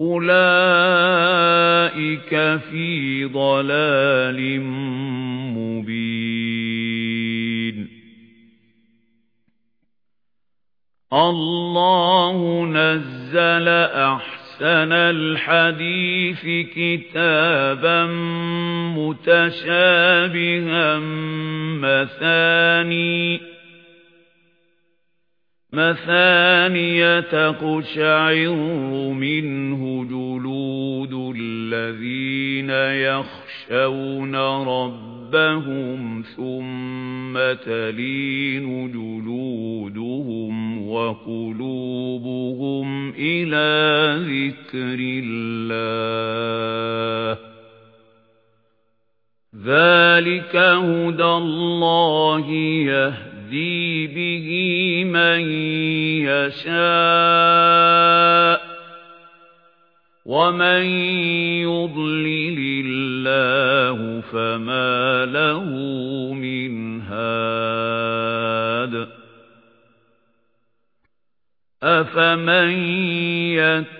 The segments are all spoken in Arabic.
أُولَئِكَ فِي ضَلَالٍ مُبِينٍ اللَّهُ نَزَّلَ أَحْسَنَ الْحَدِيثِ كِتَابًا مُتَشَابِهًا مَثَانِيَ مثانية تقشعر منه جلود الذين يخشون ربهم ثم تلين جلودهم وقلوبهم إلى ذكر الله ذلك هدى الله يهدي يهدي به من يشاء ومن يضلل الله فما له من هاد أفمن يتقى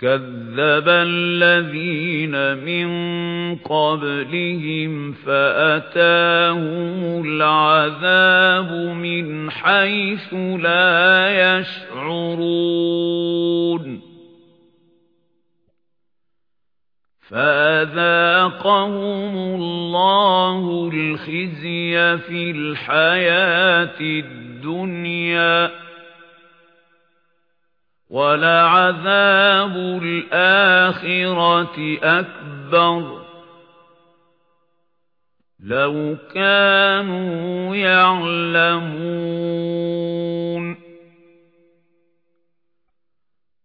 كَذَّبَ الَّذِينَ مِن قَبْلِهِمْ فَأَتَاهُمُ الْعَذَابُ مِنْ حَيْثُ لَا يَشْعُرُونَ فَأَذَاقَهُمُ اللَّهُ الْخِزْيَ فِي الْحَيَاةِ الدُّنْيَا وَلَعَذَابُ الْآخِرَةِ أَكْبَرُ. لَوْ كَانُوا يَعْلَمُونَ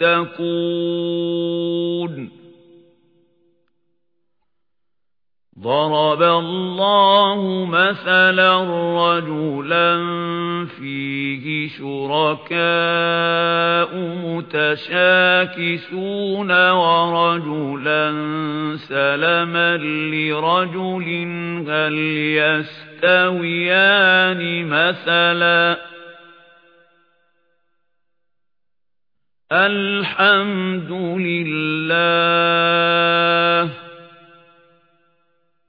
تتقون ضرب الله مثلا رجلا فيه شركاء متشاكسون ورجلا سلما لرجل هل يستويان مثلاً الحمد لله.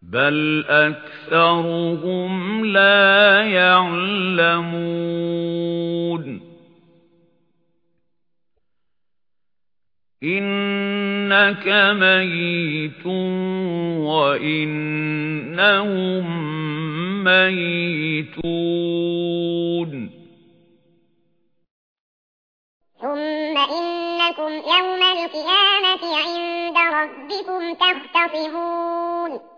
بل أكثرهم لا يعلمون. إنك ميت وإنهم ميتون. ثُمَّ إِنَّكُمْ يَوْمَ الْقِيَامَةِ عِندَ رَبِّكُمْ تَخْتَصِمُونَ